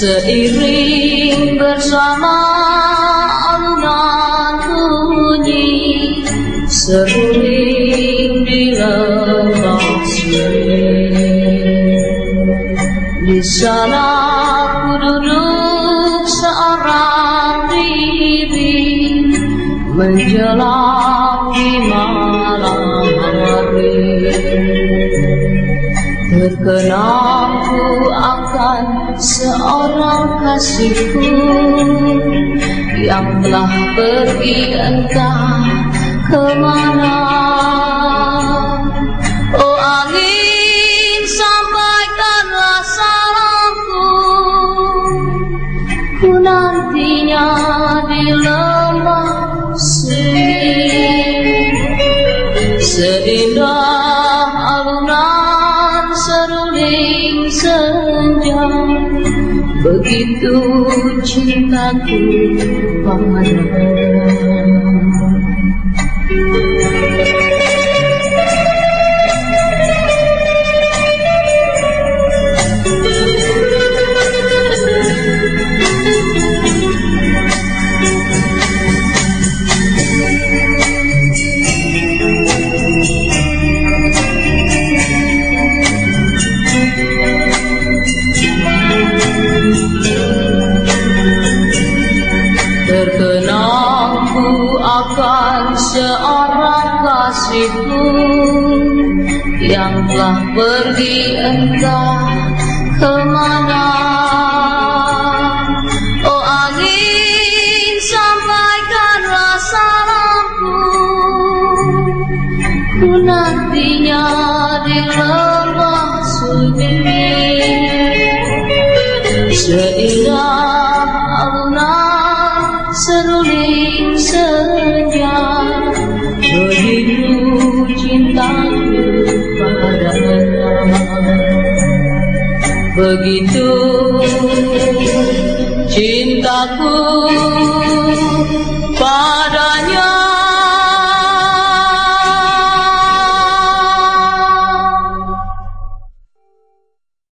Seiring bersama alunan bunyi Seruling di Di sana ku duduk Menjelang di malam hari. Terkenangku akan seorang kasihku Yang telah pergi entah ke mana. Oh angin sampaikanlah salamku. Ku nantinya Seindah alunan seruling senja Begitu cintaku padamu kasihku Yang telah pergi entah ke mana. Oh angin sampaikanlah salamku. Ku nantinya di lembah sunyi. Seindah alunan seruling Begitu. Cintaku